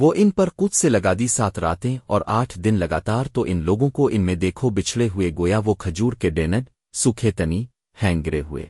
وہ ان پر کچھ سے لگا دی سات راتیں اور آٹھ دن لگاتار تو ان لوگوں کو ان میں دیکھو بچھڑے ہوئے گویا وہ کھجور کے ڈینڈ، سوکھے تنی، ہینگ گرے ہوئے۔